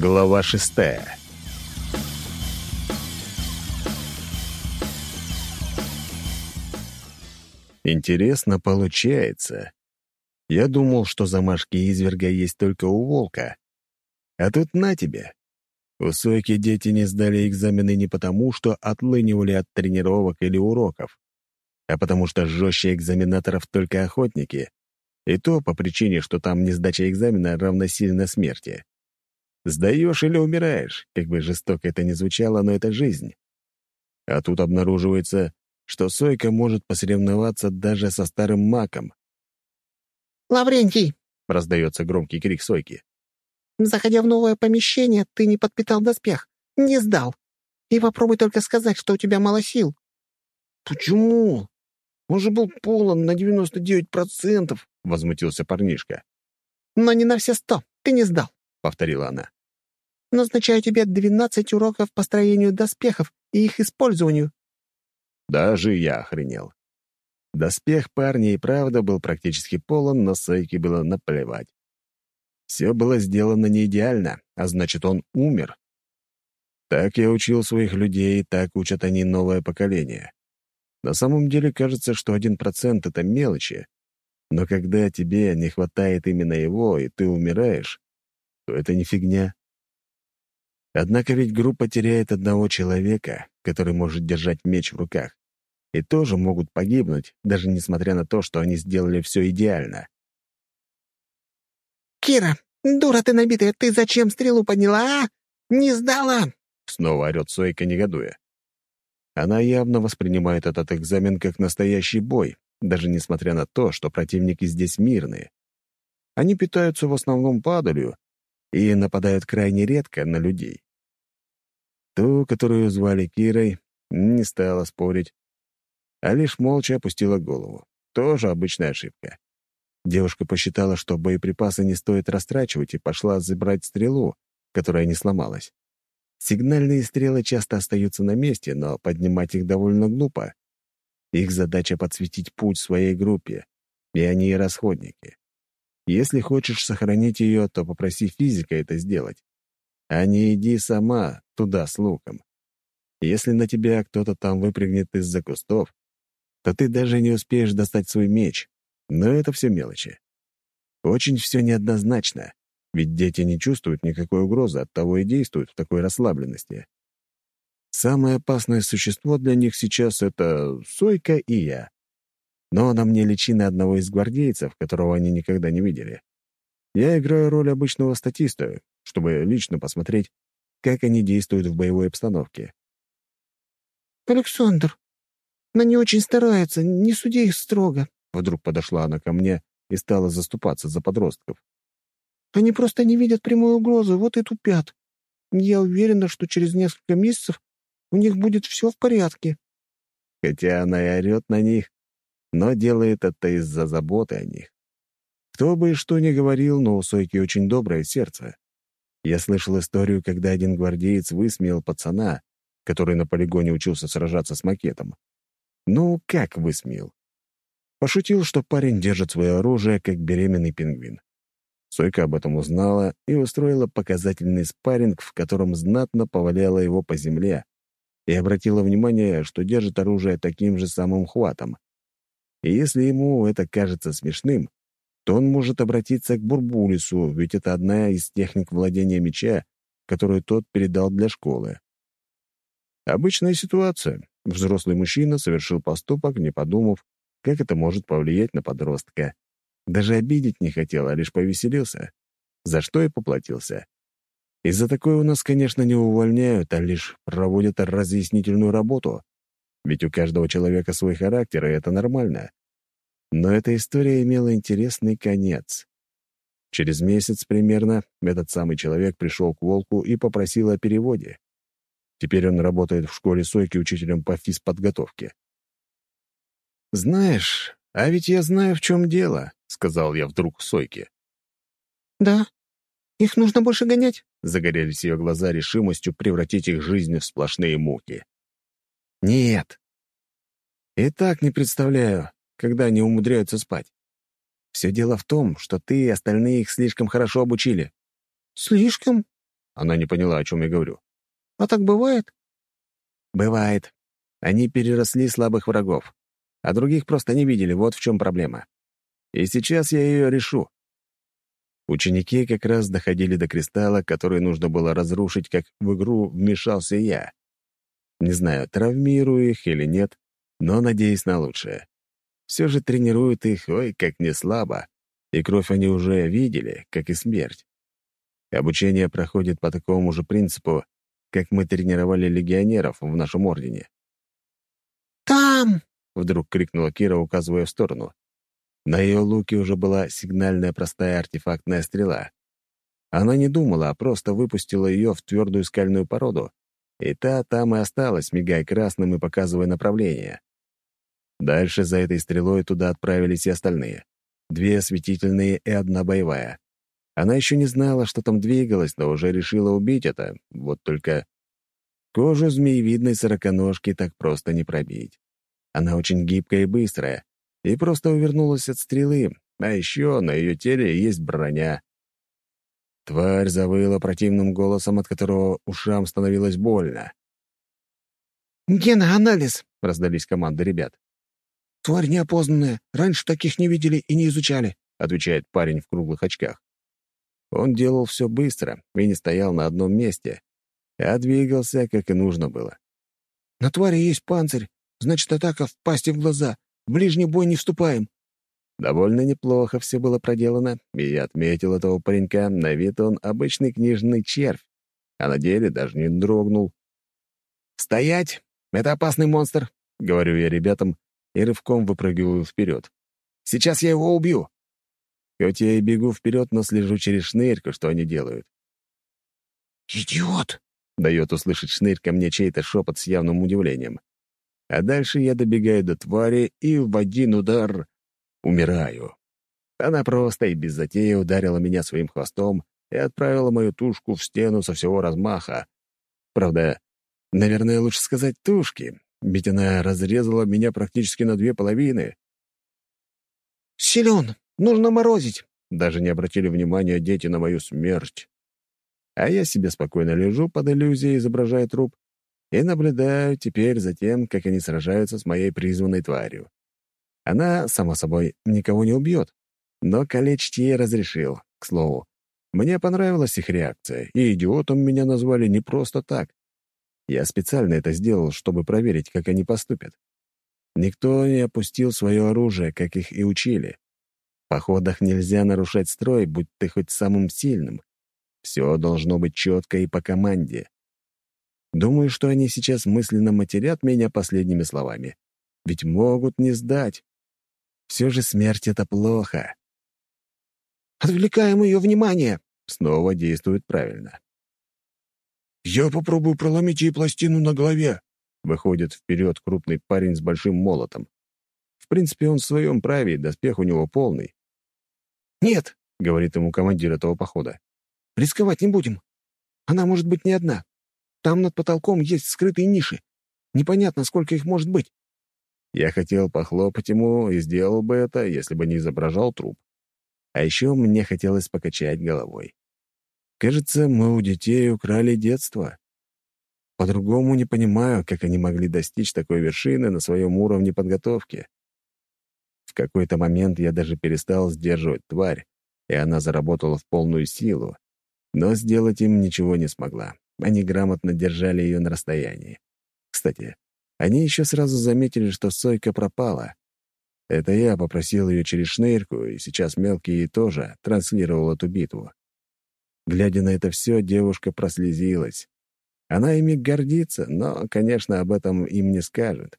Глава шестая. Интересно получается. Я думал, что замашки изверга есть только у волка. А тут на тебе. У Сойки дети не сдали экзамены не потому, что отлынивали от тренировок или уроков, а потому что жестче экзаменаторов только охотники, и то по причине, что там несдача экзамена равносильно смерти. Сдаешь или умираешь, как бы жестоко это ни звучало, но это жизнь. А тут обнаруживается, что Сойка может посоревноваться даже со старым маком. «Лаврентий!» — раздается громкий крик Сойки. «Заходя в новое помещение, ты не подпитал доспех, не сдал. И попробуй только сказать, что у тебя мало сил». «Почему? Он же был полон на 99%, — возмутился парнишка. «Но не на все сто. Ты не сдал», — повторила она. «Назначаю тебе двенадцать уроков по строению доспехов и их использованию». Даже я охренел. Доспех парня и правда был практически полон, но Сойке было наплевать. Все было сделано не идеально, а значит, он умер. Так я учил своих людей, так учат они новое поколение. На самом деле кажется, что один процент — это мелочи, но когда тебе не хватает именно его, и ты умираешь, то это не фигня. Однако ведь группа теряет одного человека, который может держать меч в руках, и тоже могут погибнуть, даже несмотря на то, что они сделали все идеально. «Кира, дура ты набитая, ты зачем стрелу подняла, а? Не сдала!» Снова орет Сойка, негодуя. Она явно воспринимает этот экзамен как настоящий бой, даже несмотря на то, что противники здесь мирные. Они питаются в основном падалью и нападают крайне редко на людей. Ту, которую звали Кирой, не стала спорить, а лишь молча опустила голову. Тоже обычная ошибка. Девушка посчитала, что боеприпасы не стоит растрачивать, и пошла забрать стрелу, которая не сломалась. Сигнальные стрелы часто остаются на месте, но поднимать их довольно глупо. Их задача — подсветить путь своей группе, и они расходники. Если хочешь сохранить ее, то попроси физика это сделать. А не иди сама туда с луком. Если на тебя кто-то там выпрыгнет из-за кустов, то ты даже не успеешь достать свой меч. Но это все мелочи. Очень все неоднозначно, ведь дети не чувствуют никакой угрозы, оттого и действуют в такой расслабленности. Самое опасное существо для них сейчас — это Сойка и я. Но на мне личина одного из гвардейцев, которого они никогда не видели. Я играю роль обычного статиста, чтобы лично посмотреть, как они действуют в боевой обстановке. «Александр, но не очень стараются, не суди их строго», Вдруг подошла она ко мне и стала заступаться за подростков. «Они просто не видят прямой угрозы, вот и тупят. Я уверена, что через несколько месяцев у них будет все в порядке». Хотя она и орет на них, но делает это из-за заботы о них. Кто бы что ни говорил, но у Сойки очень доброе сердце. Я слышал историю, когда один гвардеец высмеял пацана, который на полигоне учился сражаться с макетом. Ну, как высмеял? Пошутил, что парень держит свое оружие, как беременный пингвин. Сойка об этом узнала и устроила показательный спарринг, в котором знатно поваляла его по земле, и обратила внимание, что держит оружие таким же самым хватом. И если ему это кажется смешным, то он может обратиться к Бурбулису, ведь это одна из техник владения меча, которую тот передал для школы. Обычная ситуация. Взрослый мужчина совершил поступок, не подумав, как это может повлиять на подростка. Даже обидеть не хотел, а лишь повеселился, за что и поплатился. И за такое у нас, конечно, не увольняют, а лишь проводят разъяснительную работу. Ведь у каждого человека свой характер, и это нормально. Но эта история имела интересный конец. Через месяц примерно этот самый человек пришел к Волку и попросил о переводе. Теперь он работает в школе Сойки учителем по физподготовке. «Знаешь, а ведь я знаю, в чем дело», — сказал я вдруг Сойке. «Да, их нужно больше гонять?» Загорелись ее глаза решимостью превратить их жизнь в сплошные муки. «Нет. И так не представляю, когда они умудряются спать. Все дело в том, что ты и остальные их слишком хорошо обучили». «Слишком? Она не поняла, о чем я говорю. «А так бывает?» «Бывает. Они переросли слабых врагов, а других просто не видели, вот в чем проблема. И сейчас я ее решу». Ученики как раз доходили до кристалла, который нужно было разрушить, как в игру вмешался я. Не знаю, травмирую их или нет, но надеюсь на лучшее. Все же тренируют их, ой, как не слабо, и кровь они уже видели, как и смерть. Обучение проходит по такому же принципу, как мы тренировали легионеров в нашем ордене. «Там!» — вдруг крикнула Кира, указывая в сторону. На ее луке уже была сигнальная простая артефактная стрела. Она не думала, а просто выпустила ее в твердую скальную породу, и та там и осталась, мигая красным и показывая направление. Дальше за этой стрелой туда отправились и остальные. Две осветительные и одна боевая. Она еще не знала, что там двигалось, но уже решила убить это. Вот только кожу змеевидной сороконожки так просто не пробить. Она очень гибкая и быстрая, и просто увернулась от стрелы, а еще на ее теле есть броня. Тварь завыла противным голосом, от которого ушам становилось больно. «Геноанализ!» — раздались команды ребят. «Тварь неопознанная. Раньше таких не видели и не изучали», — отвечает парень в круглых очках. Он делал все быстро и не стоял на одном месте, а двигался, как и нужно было. «На твари есть панцирь, значит, атака в пасти в глаза. В ближний бой не вступаем». Довольно неплохо все было проделано, и я отметил этого паренька, на вид он обычный книжный червь, а на деле даже не дрогнул. «Стоять! Это опасный монстр!» — говорю я ребятам и рывком выпрыгиваю вперед. «Сейчас я его убью!» Хоть я и бегу вперед, но слежу через шнырьку, что они делают. «Идиот!» — дает услышать шнырь мне чей-то шепот с явным удивлением. А дальше я добегаю до твари и в один удар умираю. Она просто и без затеи ударила меня своим хвостом и отправила мою тушку в стену со всего размаха. Правда, наверное, лучше сказать тушки, ведь она разрезала меня практически на две половины. «Силен! Нужно морозить!» Даже не обратили внимания дети на мою смерть. А я себе спокойно лежу под иллюзией, изображая труп, и наблюдаю теперь за тем, как они сражаются с моей призванной тварью. Она, само собой, никого не убьет, но калечить ей разрешил, к слову. Мне понравилась их реакция, и идиотом меня назвали не просто так. Я специально это сделал, чтобы проверить, как они поступят. Никто не опустил свое оружие, как их и учили. В походах нельзя нарушать строй, будь ты хоть самым сильным. Все должно быть четко и по команде. Думаю, что они сейчас мысленно матерят меня последними словами. Ведь могут не сдать. Все же смерть — это плохо. «Отвлекаем ее внимание!» Снова действует правильно. «Я попробую проломить ей пластину на голове!» Выходит вперед крупный парень с большим молотом. В принципе, он в своем праве, доспех у него полный. «Нет!» — говорит ему командир этого похода. «Рисковать не будем. Она может быть не одна. Там над потолком есть скрытые ниши. Непонятно, сколько их может быть. Я хотел похлопать ему и сделал бы это, если бы не изображал труп. А еще мне хотелось покачать головой. Кажется, мы у детей украли детство. По-другому не понимаю, как они могли достичь такой вершины на своем уровне подготовки. В какой-то момент я даже перестал сдерживать тварь, и она заработала в полную силу, но сделать им ничего не смогла. Они грамотно держали ее на расстоянии. Кстати, они еще сразу заметили, что Сойка пропала. Это я попросил ее через шнырку, и сейчас мелкий тоже транслировал эту битву. Глядя на это все, девушка прослезилась. Она ими гордится, но, конечно, об этом им не скажет.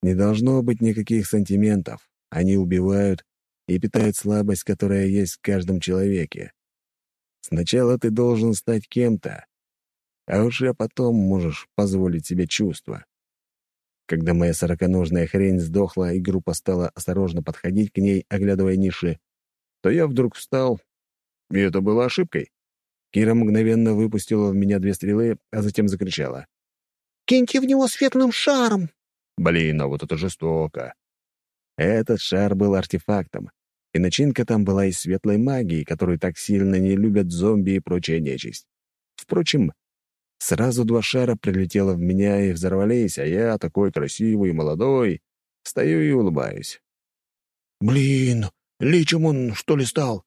Не должно быть никаких сантиментов. Они убивают и питают слабость, которая есть в каждом человеке. Сначала ты должен стать кем-то, а уже потом можешь позволить себе чувства. Когда моя сороконожная хрень сдохла, и группа стала осторожно подходить к ней, оглядывая ниши, то я вдруг встал, и это было ошибкой. Кира мгновенно выпустила в меня две стрелы, а затем закричала. «Киньте в него светлым шаром!» Блин, а вот это жестоко. Этот шар был артефактом, и начинка там была из светлой магии, которую так сильно не любят зомби и прочая нечисть. Впрочем, сразу два шара прилетело в меня и взорвались, а я, такой красивый и молодой, стою и улыбаюсь. «Блин, личем он, что ли, стал?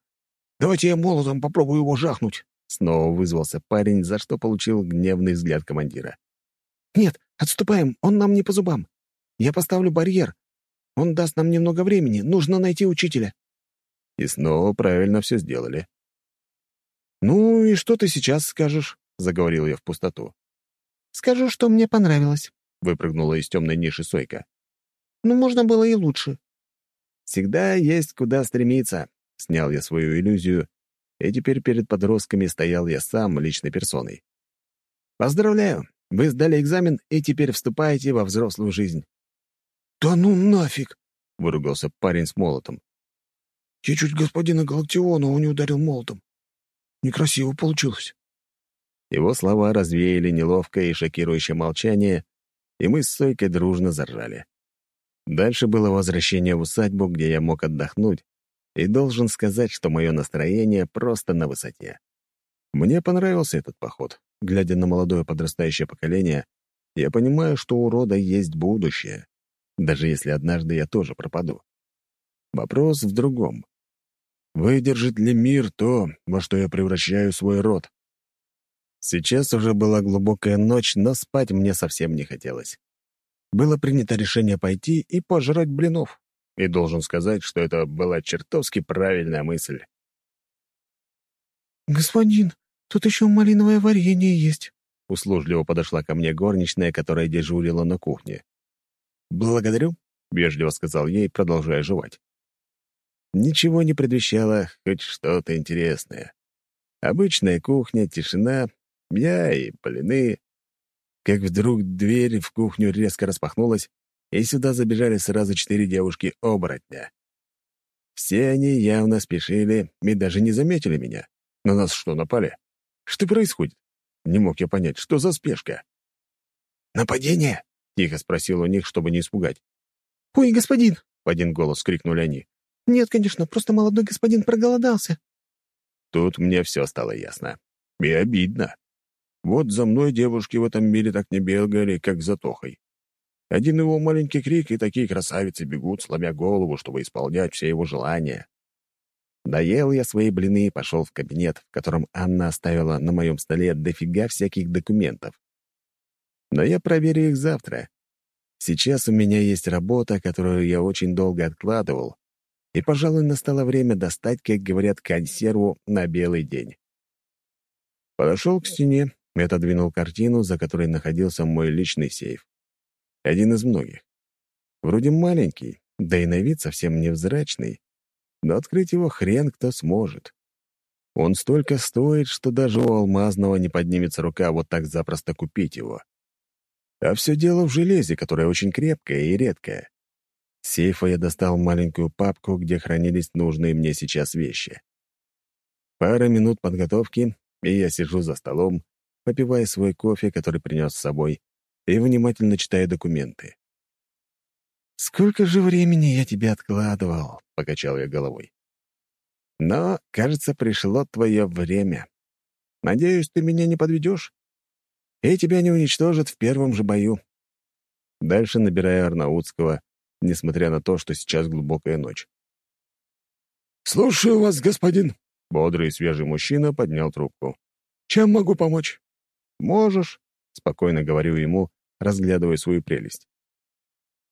Давайте я молотом попробую его жахнуть!» Снова вызвался парень, за что получил гневный взгляд командира. «Нет, отступаем, он нам не по зубам. Я поставлю барьер. Он даст нам немного времени, нужно найти учителя». И снова правильно все сделали. «Ну и что ты сейчас скажешь?» — заговорил я в пустоту. «Скажу, что мне понравилось», — выпрыгнула из темной ниши Сойка. «Ну, можно было и лучше». «Всегда есть куда стремиться», — снял я свою иллюзию и теперь перед подростками стоял я сам личной персоной. «Поздравляю! Вы сдали экзамен и теперь вступаете во взрослую жизнь». «Да ну нафиг!» — выругался парень с молотом. «Я чуть господина Галактионова не ударил молотом. Некрасиво получилось». Его слова развеяли неловкое и шокирующее молчание, и мы с Сойкой дружно заржали. Дальше было возвращение в усадьбу, где я мог отдохнуть, и должен сказать, что мое настроение просто на высоте. Мне понравился этот поход. Глядя на молодое подрастающее поколение, я понимаю, что у рода есть будущее, даже если однажды я тоже пропаду. Вопрос в другом. Выдержит ли мир то, во что я превращаю свой род? Сейчас уже была глубокая ночь, но спать мне совсем не хотелось. Было принято решение пойти и пожрать блинов. И должен сказать, что это была чертовски правильная мысль. «Господин, тут еще малиновое варенье есть», — услужливо подошла ко мне горничная, которая дежурила на кухне. «Благодарю», — вежливо сказал ей, продолжая жевать. Ничего не предвещало хоть что-то интересное. Обычная кухня, тишина, я и блины. Как вдруг дверь в кухню резко распахнулась, и сюда забежали сразу четыре девушки-оборотня. Все они явно спешили и даже не заметили меня. На нас что, напали? Что происходит? Не мог я понять, что за спешка. «Нападение?» — тихо спросил у них, чтобы не испугать. «Ой, господин!» — в один голос крикнули они. «Нет, конечно, просто молодой господин проголодался». Тут мне все стало ясно. И обидно. Вот за мной девушки в этом мире так не бегали, как за Тохой. Один его маленький крик, и такие красавицы бегут, сломя голову, чтобы исполнять все его желания. Доел я свои блины и пошел в кабинет, в котором Анна оставила на моем столе дофига всяких документов. Но я проверю их завтра. Сейчас у меня есть работа, которую я очень долго откладывал, и, пожалуй, настало время достать, как говорят, консерву на белый день. Подошел к стене и отодвинул картину, за которой находился мой личный сейф. Один из многих. Вроде маленький, да и на вид совсем невзрачный, но открыть его хрен кто сможет. Он столько стоит, что даже у алмазного не поднимется рука вот так запросто купить его. А все дело в железе, которое очень крепкое и редкое. С сейфа я достал маленькую папку, где хранились нужные мне сейчас вещи. Пара минут подготовки, и я сижу за столом, попивая свой кофе, который принес с собой, и внимательно читая документы. «Сколько же времени я тебе откладывал?» — покачал я головой. «Но, кажется, пришло твое время. Надеюсь, ты меня не подведешь, и тебя не уничтожат в первом же бою». Дальше набираю Арнаутского, несмотря на то, что сейчас глубокая ночь. «Слушаю вас, господин!» Бодрый и свежий мужчина поднял трубку. «Чем могу помочь?» «Можешь», — спокойно говорю ему, разглядывая свою прелесть.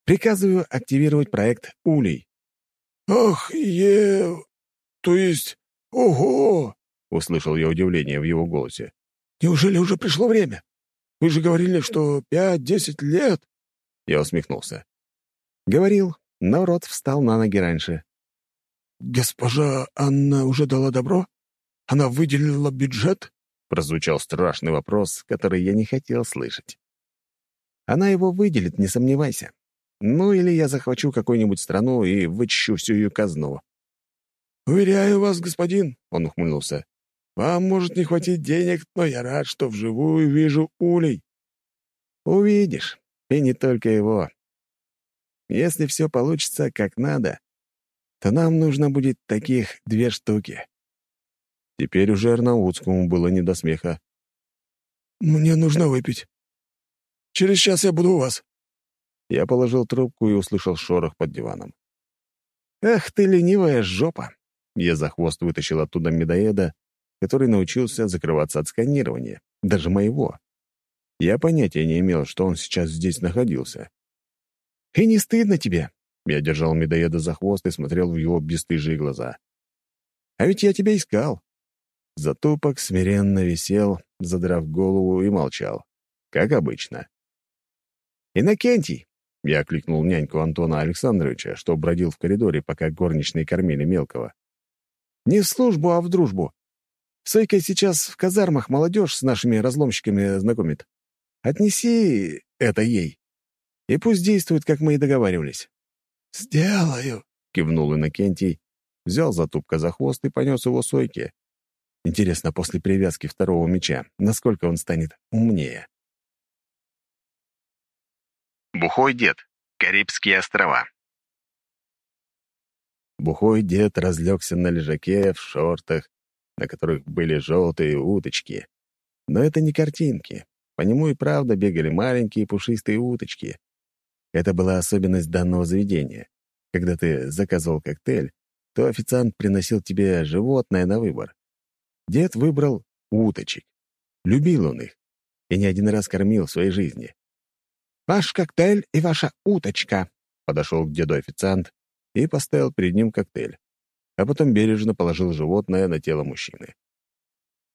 «Приказываю активировать проект «Улей». «Ах, е... то есть... Ого!» — услышал я удивление в его голосе. «Неужели уже пришло время? Вы же говорили, что пять-десять лет?» Я усмехнулся. Говорил, но рот встал на ноги раньше. «Госпожа Анна уже дала добро? Она выделила бюджет?» Прозвучал страшный вопрос, который я не хотел слышать. Она его выделит, не сомневайся. Ну или я захвачу какую-нибудь страну и вычищу всю ее казну. «Уверяю вас, господин», — он ухмыльнулся, «вам может не хватить денег, но я рад, что вживую вижу улей». «Увидишь, и не только его. Если все получится как надо, то нам нужно будет таких две штуки. Теперь уже Арнаутскому было не до смеха. Мне нужно выпить. Через час я буду у вас». Я положил трубку и услышал шорох под диваном. «Ах ты, ленивая жопа!» Я за хвост вытащил оттуда медоеда, который научился закрываться от сканирования, даже моего. Я понятия не имел, что он сейчас здесь находился. «И не стыдно тебе?» Я держал медоеда за хвост и смотрел в его бесстыжие глаза. «А ведь я тебя искал». Затупок смиренно висел, задрав голову и молчал, как обычно. «Иннокентий!» — я окликнул няньку Антона Александровича, что бродил в коридоре, пока горничные кормили мелкого. «Не в службу, а в дружбу. Сойка сейчас в казармах молодежь с нашими разломщиками знакомит. Отнеси это ей. И пусть действует, как мы и договаривались». «Сделаю», — кивнул Иннокентий, взял затупка за хвост и понес его Сойке. Интересно, после привязки второго меча, насколько он станет умнее. Бухой дед. Карибские острова. Бухой дед разлегся на лежаке в шортах, на которых были желтые уточки. Но это не картинки. По нему и правда бегали маленькие пушистые уточки. Это была особенность данного заведения. Когда ты заказывал коктейль, то официант приносил тебе животное на выбор. Дед выбрал уточек. Любил он их и не один раз кормил в своей жизни. «Ваш коктейль и ваша уточка», — подошел к деду официант и поставил перед ним коктейль, а потом бережно положил животное на тело мужчины.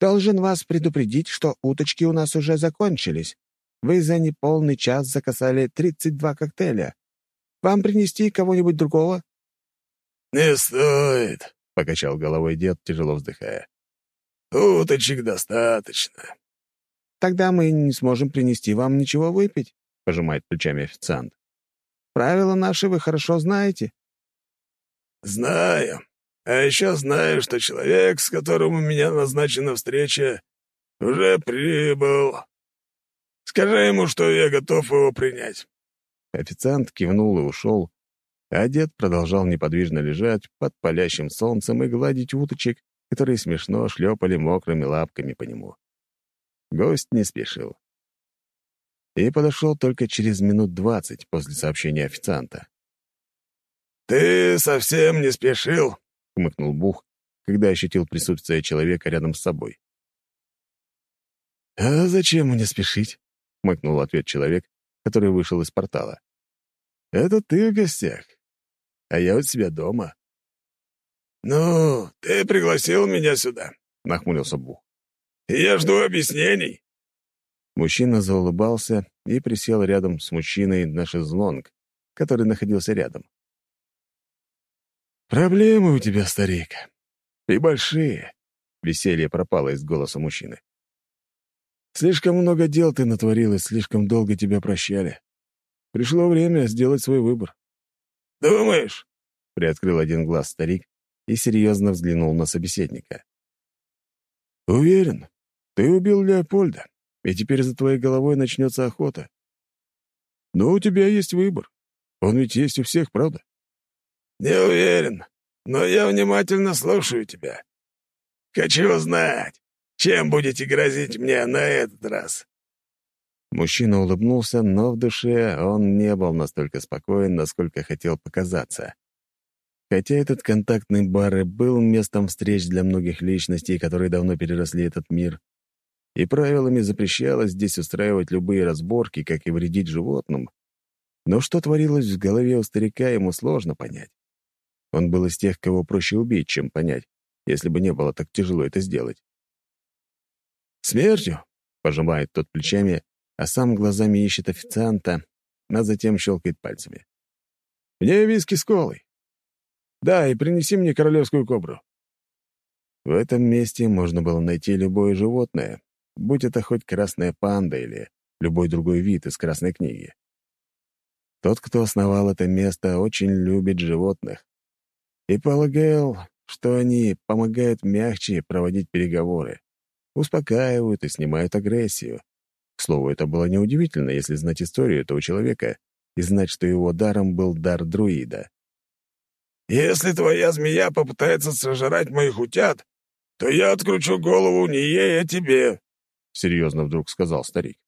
«Должен вас предупредить, что уточки у нас уже закончились. Вы за неполный час заказали 32 коктейля. Вам принести кого-нибудь другого?» «Не стоит», — покачал головой дед, тяжело вздыхая. «Уточек достаточно». «Тогда мы не сможем принести вам ничего выпить», — пожимает плечами официант. «Правила наши вы хорошо знаете». «Знаю. А еще знаю, что человек, с которым у меня назначена встреча, уже прибыл. Скажи ему, что я готов его принять». Официант кивнул и ушел, а дед продолжал неподвижно лежать под палящим солнцем и гладить уточек, которые смешно шлепали мокрыми лапками по нему. Гость не спешил и подошел только через минут двадцать после сообщения официанта. «Ты совсем не спешил?» — хмыкнул Бух, когда ощутил присутствие человека рядом с собой. «А зачем мне спешить?» — хмыкнул ответ человек, который вышел из портала. «Это ты в гостях, а я у себя дома». «Ну, ты пригласил меня сюда», — нахмурился Бух. «Я жду объяснений». Мужчина заулыбался и присел рядом с мужчиной на шезлонг, который находился рядом. «Проблемы у тебя, старик. И большие», — веселье пропало из голоса мужчины. «Слишком много дел ты натворил, и слишком долго тебя прощали. Пришло время сделать свой выбор». «Думаешь?» — приоткрыл один глаз старик и серьезно взглянул на собеседника. «Уверен, ты убил Леопольда, и теперь за твоей головой начнется охота. Но у тебя есть выбор. Он ведь есть у всех, правда? «Не уверен, но я внимательно слушаю тебя. Хочу знать, чем будете грозить мне на этот раз?» Мужчина улыбнулся, но в душе он не был настолько спокоен, насколько хотел показаться. Хотя этот контактный бар и был местом встреч для многих личностей, которые давно переросли этот мир, и правилами запрещалось здесь устраивать любые разборки, как и вредить животным, но что творилось в голове у старика, ему сложно понять. Он был из тех, кого проще убить, чем понять, если бы не было так тяжело это сделать. «Смертью?» — пожимает тот плечами, а сам глазами ищет официанта, а затем щелкает пальцами. «Мне виски с колой. Да, и принеси мне королевскую кобру». В этом месте можно было найти любое животное, будь это хоть красная панда или любой другой вид из красной книги. Тот, кто основал это место, очень любит животных, и полагал, что они помогают мягче проводить переговоры, успокаивают и снимают агрессию. К слову, это было неудивительно, если знать историю этого человека и знать, что его даром был дар друида. «Если твоя змея попытается сожрать моих утят, то я откручу голову не ей, а тебе». серьезно вдруг сказал старик.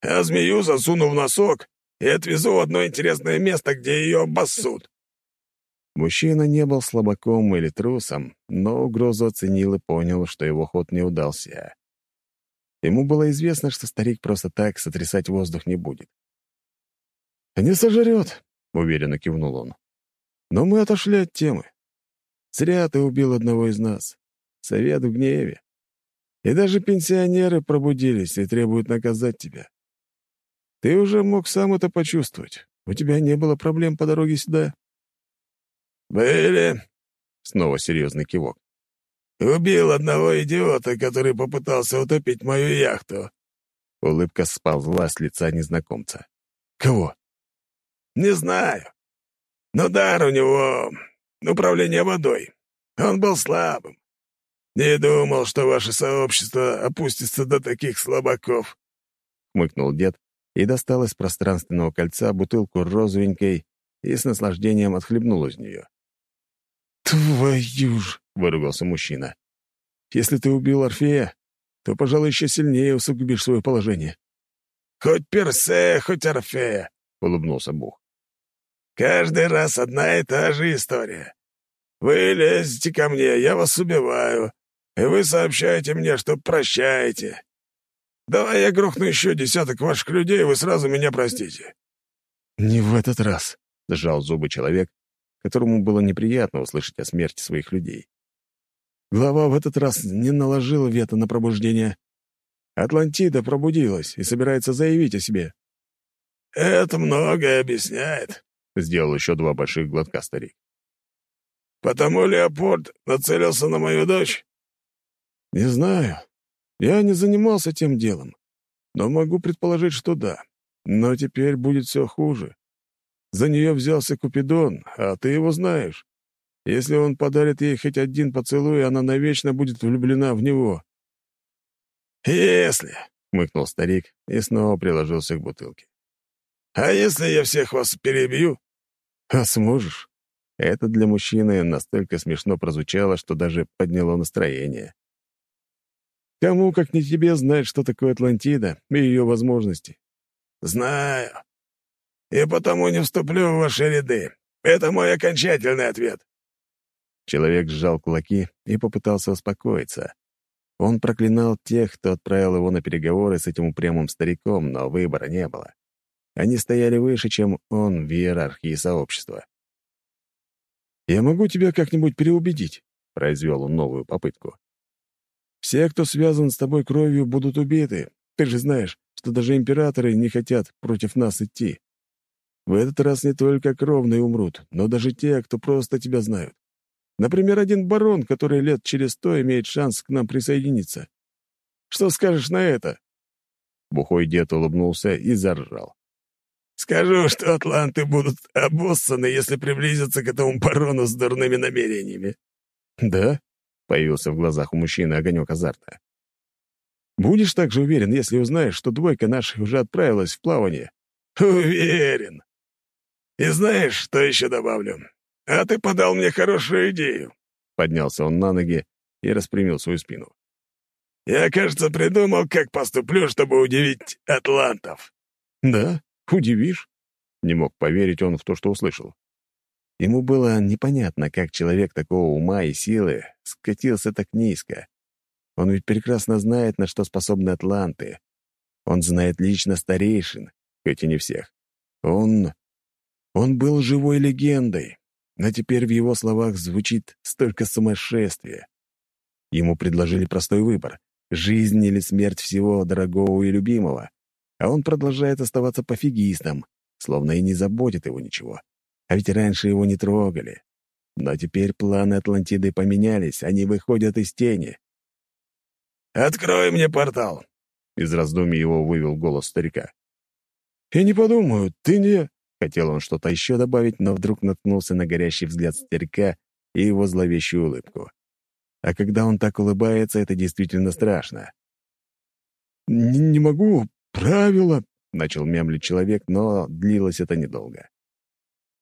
«А змею засуну в носок и отвезу в одно интересное место, где ее обоссут». Мужчина не был слабаком или трусом, но угрозу оценил и понял, что его ход не удался. Ему было известно, что старик просто так сотрясать воздух не будет. «Не сожрет», — уверенно кивнул он. «Но мы отошли от темы. Зря ты убил одного из нас. Совет в гневе. И даже пенсионеры пробудились и требуют наказать тебя. Ты уже мог сам это почувствовать. У тебя не было проблем по дороге сюда?» «Были», — снова серьезный кивок. Убил одного идиота, который попытался утопить мою яхту». Улыбка сползла с лица незнакомца. «Кого?» «Не знаю. Но дар у него — управление водой. Он был слабым. Не думал, что ваше сообщество опустится до таких слабаков». Хмыкнул дед и достал из пространственного кольца бутылку розовенькой и с наслаждением отхлебнул из нее. «Твою ж!» — выругался мужчина. «Если ты убил Орфея, то, пожалуй, еще сильнее усугубишь свое положение». «Хоть Персе, хоть Орфея», — улыбнулся Бух. «Каждый раз одна и та же история. Вы лезете ко мне, я вас убиваю, и вы сообщаете мне, что прощаете. Давай я грохну еще десяток ваших людей, и вы сразу меня простите». «Не в этот раз», — сжал зубы человек, которому было неприятно услышать о смерти своих людей. Глава в этот раз не наложил вето на пробуждение. Атлантида пробудилась и собирается заявить о себе. «Это многое объясняет», — сделал еще два больших глотка старик. «Потому Леопольд нацелился на мою дочь?» «Не знаю. Я не занимался тем делом. Но могу предположить, что да. Но теперь будет все хуже. За нее взялся Купидон, а ты его знаешь. Если он подарит ей хоть один поцелуй, она навечно будет влюблена в него». «Если», — хмыкнул старик и снова приложился к бутылке. «А если я всех вас перебью?» «А сможешь?» Это для мужчины настолько смешно прозвучало, что даже подняло настроение. Кому, как не тебе, знать, что такое Атлантида и ее возможности? «Знаю и потому не вступлю в ваши ряды. Это мой окончательный ответ». Человек сжал кулаки и попытался успокоиться. Он проклинал тех, кто отправил его на переговоры с этим упрямым стариком, но выбора не было. Они стояли выше, чем он в иерархии сообщества. «Я могу тебя как-нибудь переубедить», — произвел он новую попытку. «Все, кто связан с тобой кровью, будут убиты. Ты же знаешь, что даже императоры не хотят против нас идти. В этот раз не только кровные умрут, но даже те, кто просто тебя знают. Например, один барон, который лет через сто имеет шанс к нам присоединиться. Что скажешь на это?» Бухой дед улыбнулся и заржал. «Скажу, что атланты будут обоссаны, если приблизиться к этому барону с дурными намерениями». «Да?» — появился в глазах у мужчины огонек азарта. «Будешь также уверен, если узнаешь, что двойка наших уже отправилась в плавание?» «Уверен», и знаешь, что еще добавлю? А ты подал мне хорошую идею». Поднялся он на ноги и распрямил свою спину. «Я, кажется, придумал, как поступлю, чтобы удивить атлантов». «Да? Удивишь?» Не мог поверить он в то, что услышал. Ему было непонятно, как человек такого ума и силы скатился так низко. Он ведь прекрасно знает, на что способны атланты. Он знает лично старейшин, хоть и не всех. Он он был живой легендой, но теперь в его словах звучит столько сумасшествия. Ему предложили простой выбор — жизнь или смерть всего дорогого и любимого, а он продолжает оставаться пофигистом, словно и не заботит его ничего. А ведь раньше его не трогали. Но теперь планы Атлантиды поменялись, они выходят из тени. «Открой мне портал!» — из раздумий его вывел голос старика. «Я не подумаю, ты не...» Хотел он что-то еще добавить, но вдруг наткнулся на горящий взгляд старика и его зловещую улыбку. А когда он так улыбается, это действительно страшно. «Не, могу, правила», — начал мямлить человек, но длилось это недолго.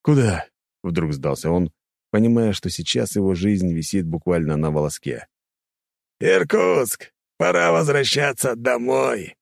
«Куда?» — вдруг сдался он, понимая, что сейчас его жизнь висит буквально на волоске. «Иркутск! Пора возвращаться домой».